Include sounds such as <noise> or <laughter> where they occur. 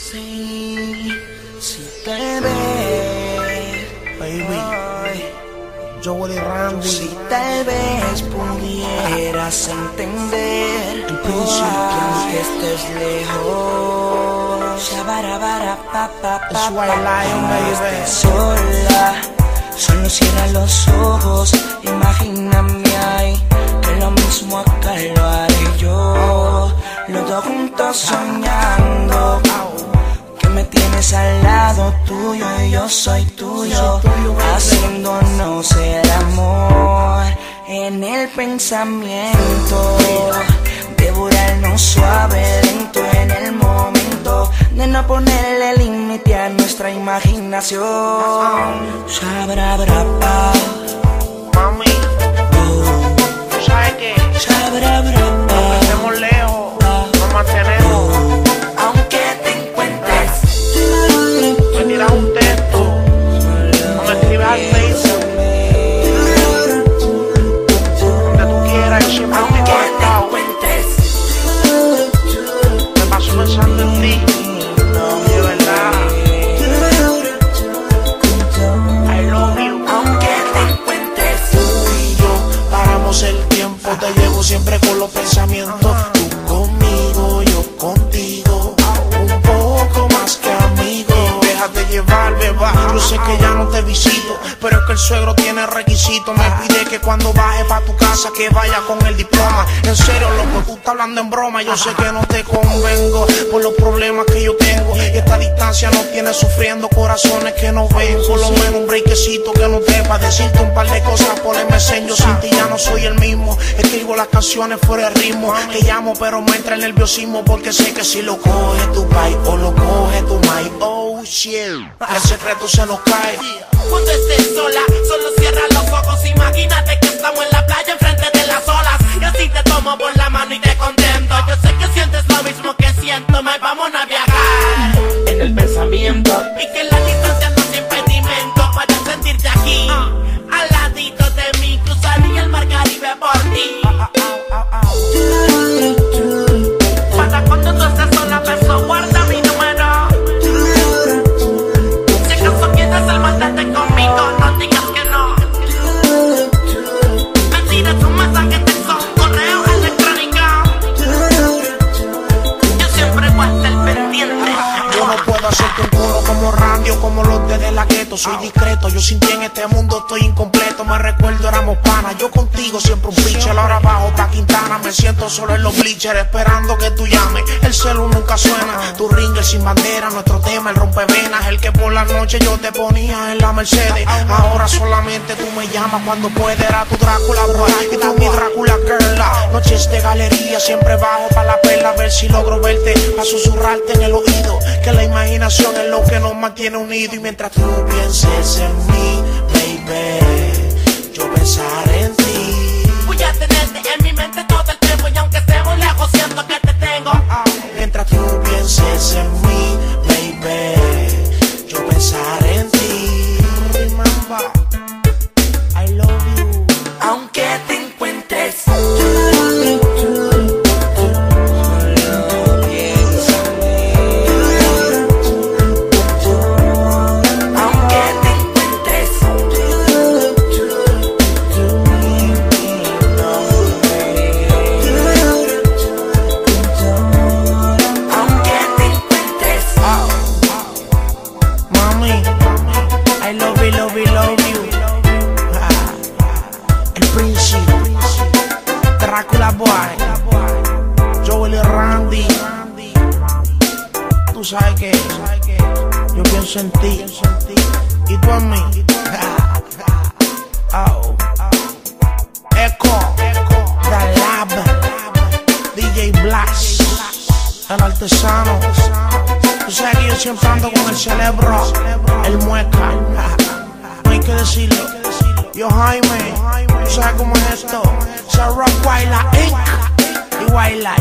Sí, si te ves, Baby, Joel y Randy. si te ves pudieras entender que príncipe. aunque estés lejos, shabarabara-pa-pa-pa-pa, Es White Lion, baby. estés sola, solo cierra los ojos, imagíname ahí, que lo mismo acá lo haré yo, los dos juntos soñando. Tienes al lado tuyo y yo soy tuyo, haciéndonos el amor en el pensamiento, devorarnos suave, lento en el momento de no ponerle límite a nuestra imaginación. Suegro tiene requisito. Me pide que cuando baje pa' tu casa que vaya con el diploma. En serio, loco, tú estás hablando en broma. Yo sé que no te convengo por los problemas que yo tengo. Y esta distancia nos tiene sufriendo corazones que no ven. Por lo menos un breakcito que no te pa' decirte un par de cosas por el messenger. Sin ti ya no soy el mismo. Escribo las canciones fuera de ritmo. Te llamo, pero me entra el nerviosismo porque sé que si lo coge tu pai o lo coge tu mai, oh shit, el secreto se nos cae. Soy discreto, yo sin ti en este mundo estoy incompleto. Me recuerdo, éramos panas. Yo contigo siempre un pitcher. Ahora bajo pa' Quintana. Me siento solo en los bleachers esperando que tú llames. El celu nunca suena. Tu ringer sin bandera. Nuestro tema, el rompevenas. El que por la noche yo te ponía en la Mercedes. Ahora solamente tú me llamas cuando puedes. Era tu Drácula boy y tú mi Drácula girl. Noches de galería, siempre bajo pa' la perla. A ver si logro verte. Pa' susurrarte en el oído. Que la imaginación es lo que nos mantiene unidos. Y mientras tú pienses en mí, baby, yo pensaré en ti. Voy a tenerte en mi mente Tú sabes que yo pienso en ti y tú en mí. <laughs> Oh. Echo, The Lab, DJ Blast, el artesano. Tú sabes que yo siempre ando con el cerebro, el mueca. No hay que decirlo. Yo Jaime, tú sabes cómo es esto. Rock Waila Inc. y Waila.